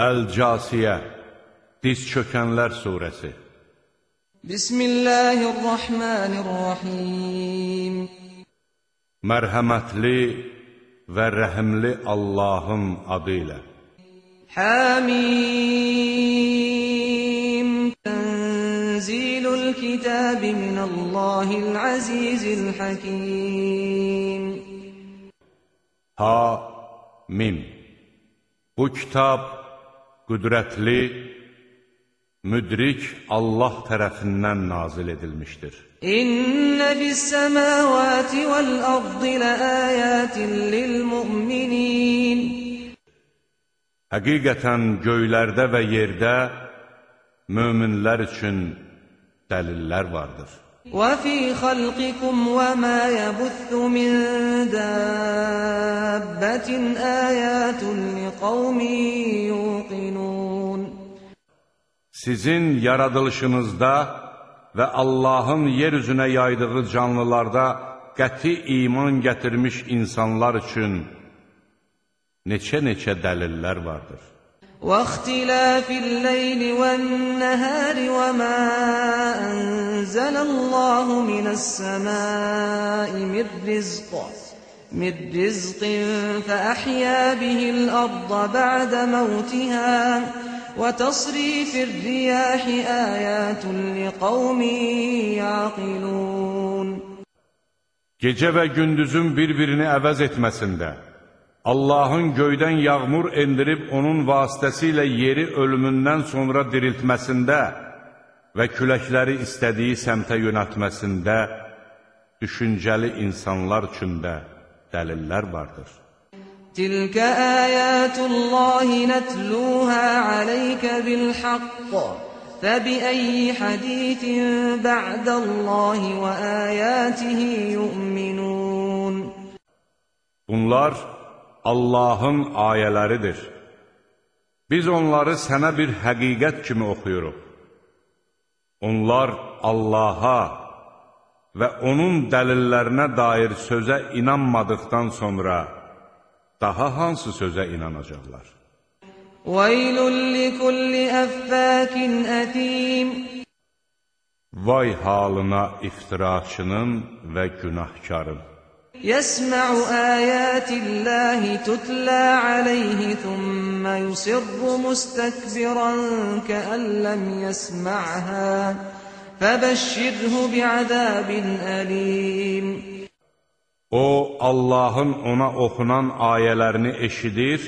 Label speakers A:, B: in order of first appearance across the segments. A: Əl-Casiyə Diz çökənlər surəsi
B: Bismillahirrahmanirrahim
A: Mərhəmətli və rəhimli Allahın adı ilə
B: Həmim Tənzilul kitabi minəllahil əzizil həkim
A: Ha-mim Bu kitab qüdrətli, müdrik Allah tərəfindən nazil edilmişdir.
B: İnne fis-semawati vel-ardi laayatin lil-mu'minin.
A: Həqiqətən göylərdə və yerdə möminlər üçün dəlillər vardır.
B: وَفِي خَلْقِكُمْ وَمَا يَبُثُّ مِنْ دَابَّةٍ آيَاتٌ لِقَوْمٍ يُؤْمِنُونَ
A: Sizin yaradılışınızda və Allahın yer üzünə yaydığı canlılarda qəti iman gətirmiş insanlar üçün neçə-neçə dəlillər vardır.
B: واختلاف الليل والنهار وما أنزل الله من السماء من رزق من رزق فأحيا به الأرض بعد موتها وتصريف الرياح آيات لقوم يعقلون
A: Gecə və gündüzün bir-birini əvəz etməsində, Allahın göydən yağmur endirib onun vasitəsilə yeri ölümündən sonra diriltməsində və küləkləri istədiyi səmtə yönətməsində düşüncəli insanlar üçün də dəlillər vardır.
B: تِلْكَ آيَاتُ اللَّهِ نَتْلُوهَا عَلَيْكَ بِالْحَقِّ فَبِأَيِّ حَدِيثٍ بَعْدَ اللَّهِ وَآيَاتِهِ يُؤْمِنُونَ
A: Bunlar Allahın ayələridir. Biz onları sənə bir həqiqət kimi oxuyuruq. Onlar Allaha və onun dəlillərinə dair sözə inanmadıqdan sonra daha hansı sözə inanacaqlar?
B: Vaylul likulli əffakin ətim
A: Vay halına iftiraçının və günahkarın.
B: Yəsmə'u əyətillahi tutlə aleyhi thumma yusirru mustakbiran kəəlləm yəsmə'hə fəbəşşirhu bi'ədəbin əlim
A: O, Allahın ona oxunan ayələrini eşidir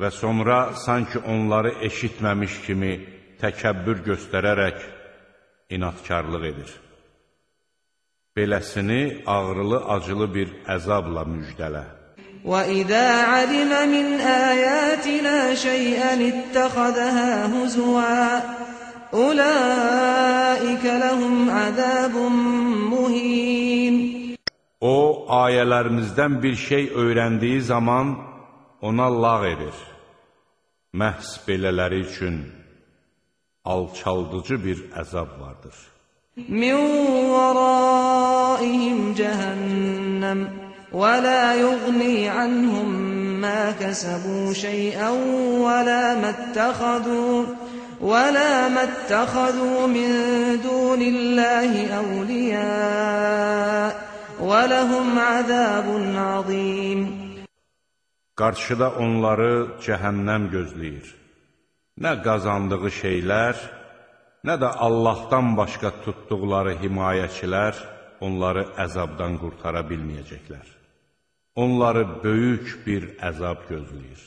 A: və sonra sanki onları eşitməmiş kimi təkəbbür göstərərək inatkarlıq edir. Beləsini ağrılı-acılı bir əzabla müjdələ.
B: وَإِذَا عَلِمَ مِنْ آيَاتِنَا شَيْئًا اتَّخَذَهَا هُزُوًا أُولَٰئِكَ لَهُمْ عَذَابٌ مُهِينٌ
A: O, ayələrimizdən bir şey öyrəndiyi zaman ona lağ edir. Məhz belələri üçün alçaldıcı bir əzab vardır.
B: Min vəraihim cəhənnəm və la yughni anhum ma kasabu şey'an və la mattakhadu ولا ما اتخذوا من دون الله أولياء وَلَهُمْ عَذَابٌ عَظِيمٌ
A: Qarşıda onları cəhənnəm gözləyir. Nə qazandığı şeylər, nə də Allahdan başqa tutduqları himayəçilər onları əzabdan qurtara bilməyəcəklər. Onları böyük bir əzab gözləyir.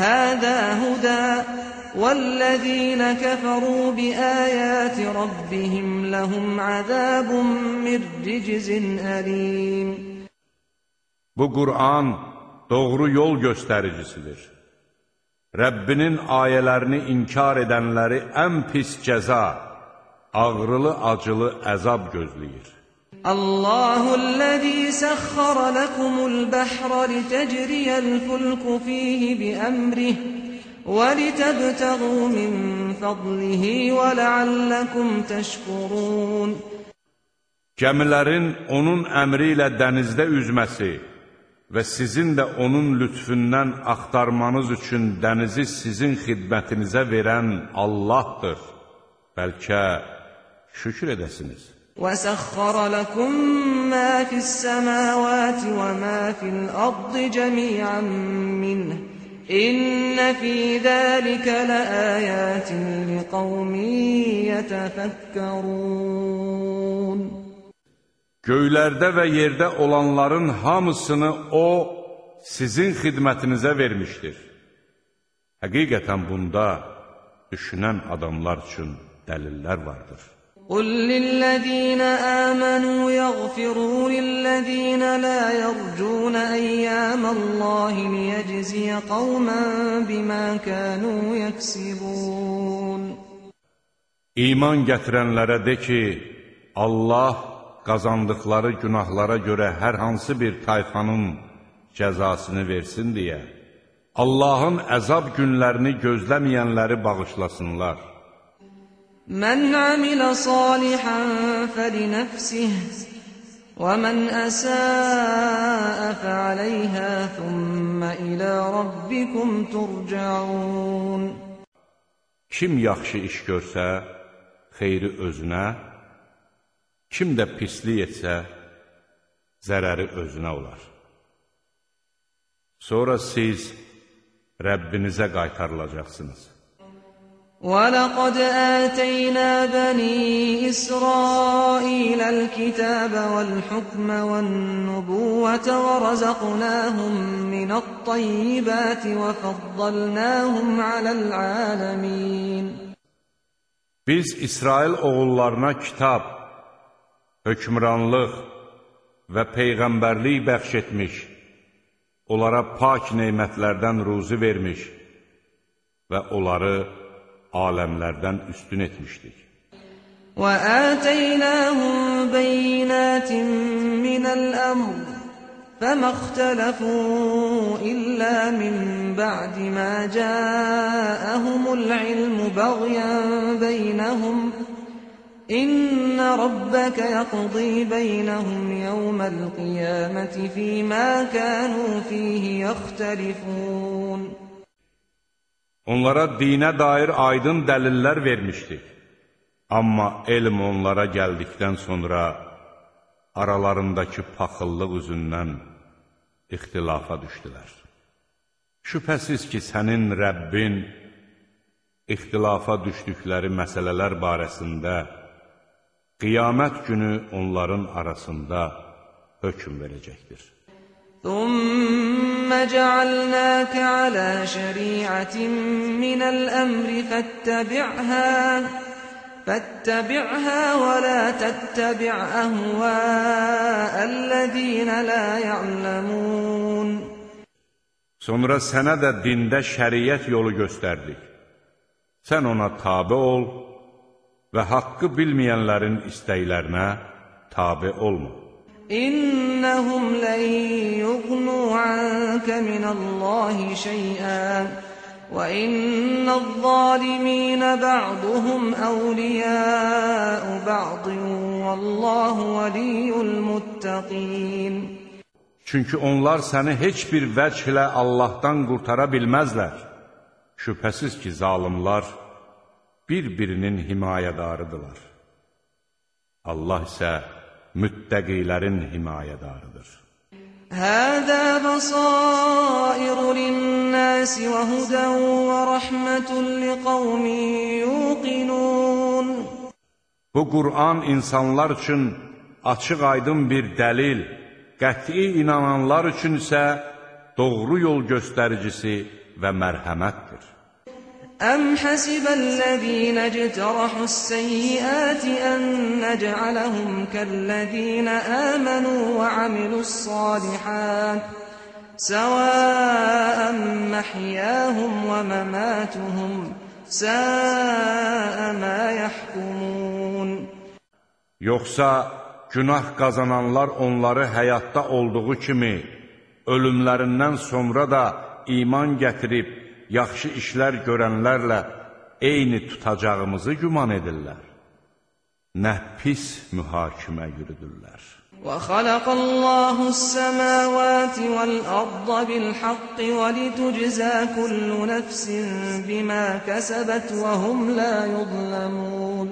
B: Hədə hudə وَالَّذ۪ينَ كَفَرُوا بِآيَاتِ رَبِّهِمْ لَهُمْ عَذَابٌ مِّنْ رِجِزٍ أَلِيمٌ
A: Bu Kur'an doğru yol göstericisidir. Rəbbinin ayələrini inkar edənləri ən pis cəza, ağrılı-acılı əzab gözləyir.
B: الله الذي سخر لكم البحر لتجري الفلك فيه بأمره وَلِتَبْتَغُوا مِنْ فَضْلِهِ وَلَعَلَّكُمْ تَشْكُرُونَ
A: Gəmilərin onun əmri ilə dənizdə üzməsi və sizin də onun lütfündən axtarmanız üçün dənizi sizin xidmətinizə verən Allahdır. Bəlkə şükür edəsiniz.
B: وَسَخَّرَ لَكُم مَّا فِي السَّمَاوَاتِ وَمَا فِي الْأَرْضِ جَمِيعًا مِّنْهُ İnne fi zalika laayatin liqaumin yetefekkerun
A: Göylərdə və yerdə olanların hamısını o sizin xidmətinizə vermişdir. Həqiqətən bunda düşünən adamlar üçün dəlillər vardır.
B: قل للذين آمنوا يغفروا للذين لا يرجون أيام الله ليجزي قوما بما كانوا يكسبون
A: İman gətirənlərə de ki, Allah qazandıqları günahlara görə hər hansı bir tayfanın cəzasını versin deyə, Allahın əzab günlərini gözləməyənləri bağışlasınlar.
B: من عمل صالحا فلنفسه ومن أساء فعليها ثم إلى ربكم ترجعون
A: Kim yaxşı iş görsə, xeyri özünə, kim də pislik etsə, zərəri özünə olar. Sonra siz Rəbbinizə qaytarılacaqsınız.
B: وَلَقَدْ آتَيْنَا بَنِي إِسْرَائِيلَ الْكِتَابَ وَالْحُكْمَ وَالنُّبُوَّةَ وَرَزَقْنَاهُمْ مِنَ الطَّيِّبَاتِ وَفَضَّلْنَاهُمْ عَلَى الْعَالَمِينَ
A: Biz İsrail oğullarına kitab, hökmranlıq və peyğəmbərlik bəxş etmiş, onlara pak neymətlərdən ruzu vermiş və onları aləmlərdən üstün etmişdik.
B: وَآتَيْنَاهُمْ بَيِّنَاتٍ مِّنَ الْأَمْرِ فَمَا اخْتَلَفُوا إِلَّا مِن بَعْدِ مَا جَاءَهُمُ الْعِلْمُ بَغْيًا بَيْنَهُمْ إِنَّ رَبَّكَ يَقْضِي بَيْنَهُمْ يَوْمَ الْقِيَامَةِ فِيمَا كَانُوا فِيهِ يَخْتَلِفُونَ
A: Onlara dinə dair aydın dəlillər vermişdik. Amma elm onlara gəldikdən sonra aralarındakı paxıllıq üzündən ixtilafa düşdülər. Şübhəsiz ki, sənin Rəbbin ixtilafa düşdükləri məsələlər barəsində qiyamət günü onların arasında hökum verəcəkdir.
B: ثُمَّ جَعَلْنَاكَ عَلَى شَرِيعَةٍ مِّنَ الْأَمْرِ فَاتَّبِعْهَا فَاتَّبِعْهَا وَلَا تَتَّبِعْ أَهْوَاءَ الَّذ۪ينَ لَا يَعْلَمُونَ
A: Sonra sənə də dində şəriət yolu göstərdik. Sən ona tabe ol və haqqı bilməyənlərin istəklərinə tabe olma.
B: İnnehum len yughnu anke minallahi şey'en ve innezzalimine ba'duhum evliya'u ba'din vallahu veliyyul muttaqin
A: Çünki onlar səni heç bir vəchlə Allahdan qurtara bilməzlər. Şübhəsiz ki, zalimlar bir-birinin himayədarıdırlar. Allah isə müttəqilərin himayədarıdır.
B: Həzə bəsairu linnəsi və hudən və rəhmətun liqavmi yuqinun.
A: Bu Qur'an insanlar üçün açıq aydın bir dəlil, qəti inananlar üçün isə doğru yol göstəricisi və mərhəmətdir.
B: أم حسب الذين اجترحوا السيئات أن نجعلهم كالذين آمنوا وعملوا الصالحات سواء محياهم ومماتهم ساء ما يحكمون
A: Yoxsa günah qazananlar onları həyatda olduğu kimi ölümlərindən sonra da iman gətirib yaxşı işlər görənlərlə eyni tutacağımızı güman edirlər. Nə pis mühakimə yürüdürlər.
B: وَخَلَقَ اللَّهُ السَّمَاوَاتِ وَالْأَرْضَ بِالْحَقِّ وَلِتُجْزَى كُلُّ نَفْسٍ بِمَا كَسَبَتْ وَهُمْ لَا يُظْلَمُونَ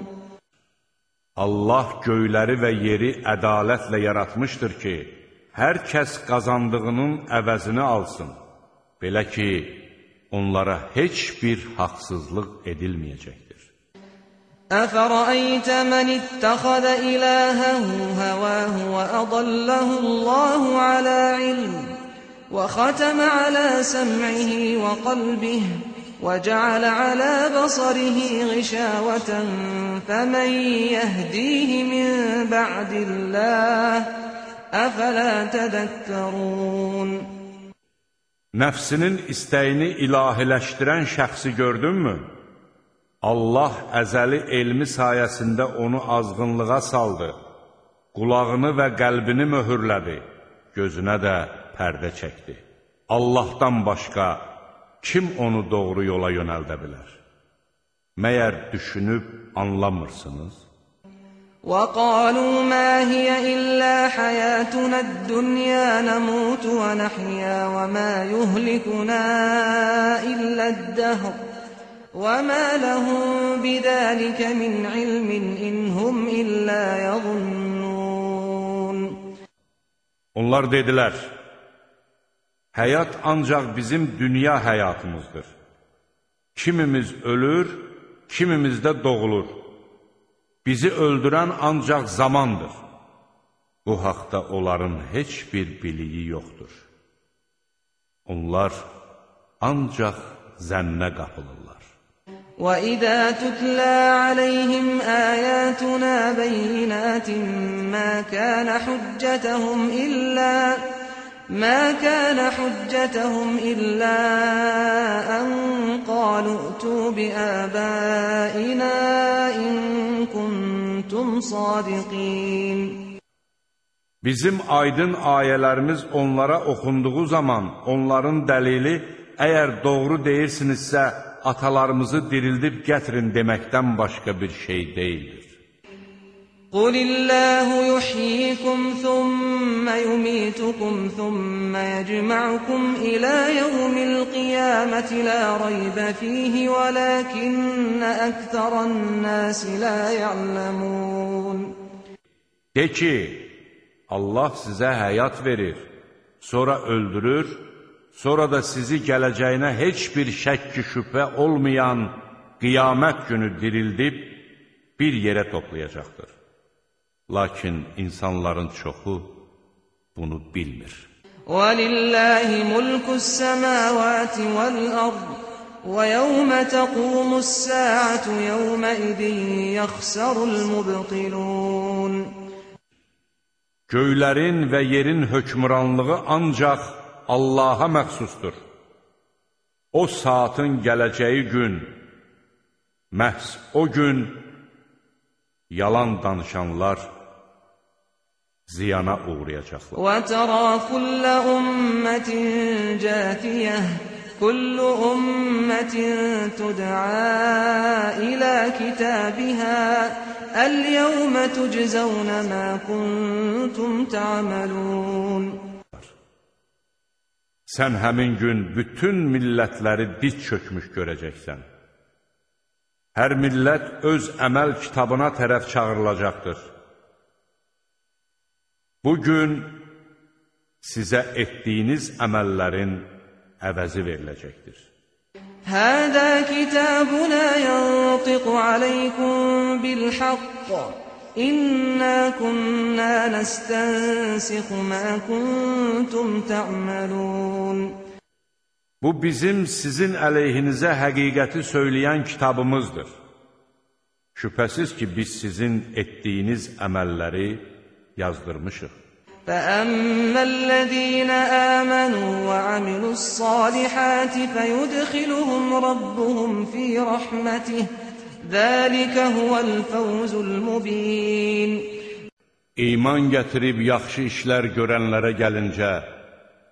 A: Allah göyləri və yeri ədalətlə yaratmışdır ki, hər kəs qazandığının əvəzini alsın. Belə ki, onlara heç bir haqsızlıq edilməyəcəkdir.
B: أفرأيت من اتخذ إلهه هواه وأضله الله على علم وختم على سمعه وقلبه وجعل على بصره غشاوة فمن يهديه من بعد الله أفلا تذكرون
A: Nəfsinin istəyini ilahiləşdirən şəxsi gördünmü? Allah əzəli elmi sayəsində onu azğınlığa saldı, qulağını və qəlbini möhürlədi, gözünə də pərdə çəkdi. Allahdan başqa kim onu doğru yola yönəldə bilər? Məyər düşünüb anlamırsınız?
B: وَقَالُوا مَا هِيَ إِلَّا حَيَاتُنَا الدُّنْيَا نَمُوتُ وَنَحْيَا وَمَا يُهْلِكُنَا إِلَّا الدَّهْرُ وَمَا لَهُم بِذَٰلِكَ مِنْ عِلْمٍ اِنْ هُمْ اِلَّا يَظُنُّونَ
A: Onlar dedilər, Həyat ancaq bizim dünya həyatımızdır. Kimimiz ölür, kimimiz də doğulur. Bizi öldürən ancaq zamandır. Bu haqda onların heç bir biliyi yoxdur. Onlar ancaq zənnə qapılırlar.
B: وَإِذَا تُتْلَى عَلَيْهِمْ آيَاتُنَا بَيِّنَاتٍ مَا كَانَ حُجَّتَهُمْ إِلَّا ما كان حجتهم إلا أن قالوا ائتوا بآبائنا إن kuntum sadiqin
A: Bizim aydın ayələrimiz onlara oxunduğu zaman onların dəlili əgər doğru deyirsinizsə atalarımızı dirildib gətirin deməkdən başqa bir şey deyildir.
B: قُلِ اللّٰهُ يُحْيِيكُمْ ثُمَّ يُمِيتُكُمْ ثُمَّ يَجْمَعُكُمْ اِلَى يَوْمِ الْقِيَامَةِ لَا رَيْبَ ف۪يهِ وَلَاكِنَّ اَكْثَرَ النَّاسِ لَا يَعْلَمُونَ
A: De ki, Allah size hayat verir, sonra öldürür, sonra da sizi geleceğine hiçbir şekki şüphe olmayan kıyamet günü dirildip bir yere toplayacaktır. Lakin insanların çoxu bunu bilmir.
B: وَلِلَّهِ مُلْكُ السَّمَاوَاتِ وَالْأَرْضِ وَيَوْمَ تَقُومُ السَّاعَةُ يَوْمَئِذٍ يَخْسَرُ الْمُبْطِلُونَ
A: Göylərin və yerin hökmranlığı ancaq Allaha məxsusdur. O saatın gələcəyi gün, məhz o gün, yalan danışanlar ziyana uğrayacaqlar.
B: وَتَرَى كُلَّ أُمَّةٍ جَاثِيَةً كُلُّ أُمَّةٍ تُدْعَى إِلَى كِتَابِهَا الْيَوْمَ تُجْزَوْنَ مَا كُنْتُمْ تَعْمَلُونَ
A: Sən həmin gün bütün millətləri diz çökmüş görəcəksən. Hər millət öz əməl kitabına tərəf çağırılacaqdır. Bugün sizə etdiyiniz əməllərin əvəzi veriləcəkdir.
B: Hədə kitabuna yantiqu aleykum bilhaqqa. İnna kunna nəstənsiqu mə kuntum tə'məlun.
A: Bu bizim sizin əleyhinizə həqiqəti söyləyən kitabımızdır. Şübhəsiz ki, biz sizin etdiyiniz əməlləri yazdırmışıq.
B: فَأَمَّا الَّذ۪ينَ آمَنُوا وَعَمِلُوا الصَّالِحَاتِ فَيُدْخِلُهُمْ رَبُّهُمْ ف۪ي رَحْمَتِهِ ذَٰلِكَ هُوَ الْفَوْزُ الْمُب۪ينَ
A: İman gətirib yaxşı işlər görənlərə gəlincə,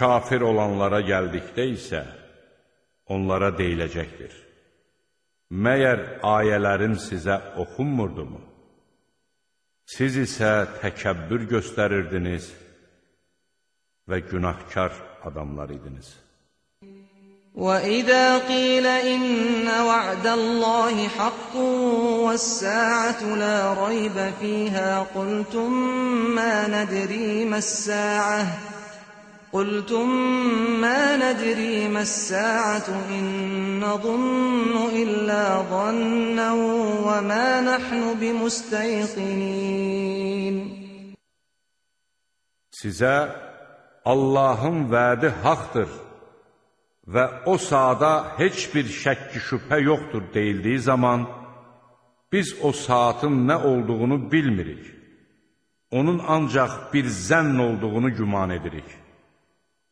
A: Kafir olanlara gəldikdə isə onlara deyiləcəkdir. Məyər ayələrim sizə oxunmurdumu? Siz isə təkəbbür göstərirdiniz və günahkar adamlar idiniz.
B: وَإِذَا قِيلَ إِنَّ وَعْدَ اللَّهِ حَقٌّ وَالسَّاعَةُ لَا رَيْبَ فِيهَا قُلْتُمْ مَا نَدْرِي مَا السَّاعَةُ قلتم ما ندري ما الساعة إن نظن إلا ظنا وما نحن بمستيقنين
A: Sizə Allahın vədi haqdır və o saada heç bir şəkki şübhə yoxdur deyildiyi zaman biz o saatın nə olduğunu bilmirik. Onun ancaq bir zənn olduğunu güman edirik.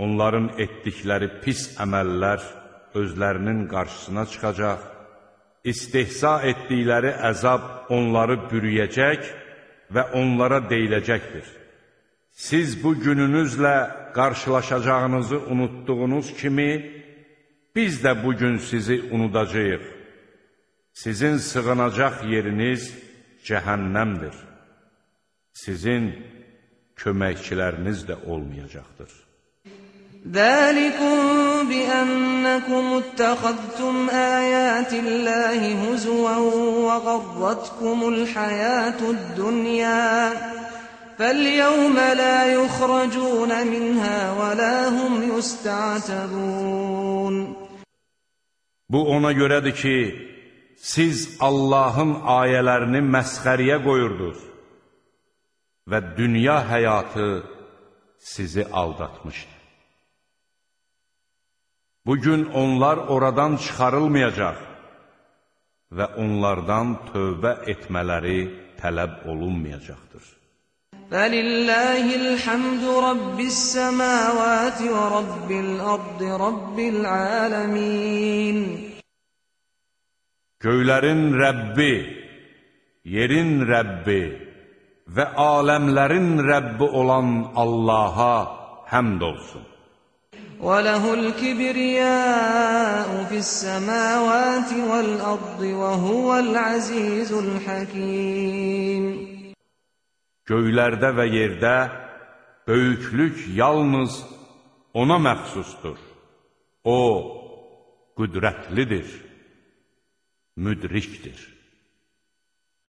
A: Onların etdikləri pis əməllər özlərinin qarşısına çıxacaq, istihza etdikləri əzab onları bürüyəcək və onlara deyiləcəkdir. Siz bu gününüzlə qarşılaşacağınızı unutduğunuz kimi, biz də bugün sizi unudacaq. Sizin sığınacaq yeriniz cəhənnəmdir. Sizin köməkçiləriniz də olmayacaqdır.
B: ذَٰلِكُمْ بِأَنَّكُمُ اتَّخَذْتُمْ آيَاتِ اللّٰهِ هُزُوًا وَغَرَّتْكُمُ الْحَيَاةُ الدُّنْيَا فَالْيَوْمَ لَا يُخْرَجُونَ مِنْهَا وَلَا هُمْ
A: Bu ona görədir ki, siz Allahın ayələrini məsxəriyə qoyurdunuz və dünya həyatı sizi aldatmışdır. Bugün onlar oradan çıxarılmayacaq və onlardan tövbə etmələri tələb olunmayacaqdır.
B: Fəlilləhil hamdu rabbis səmavati və rabbil ardı rabbil aləmin.
A: Göylərin Rəbbi, yerin Rəbbi və aləmlərin Rəbbi olan Allaha həmd olsun.
B: وله الكبرياء في السماوات والأرض وهو العزيز الحكيم
A: Göylərdə və yerdə böyüklük yalnız ona məxsusdur. O, qüdrətlidir, müdrikdir.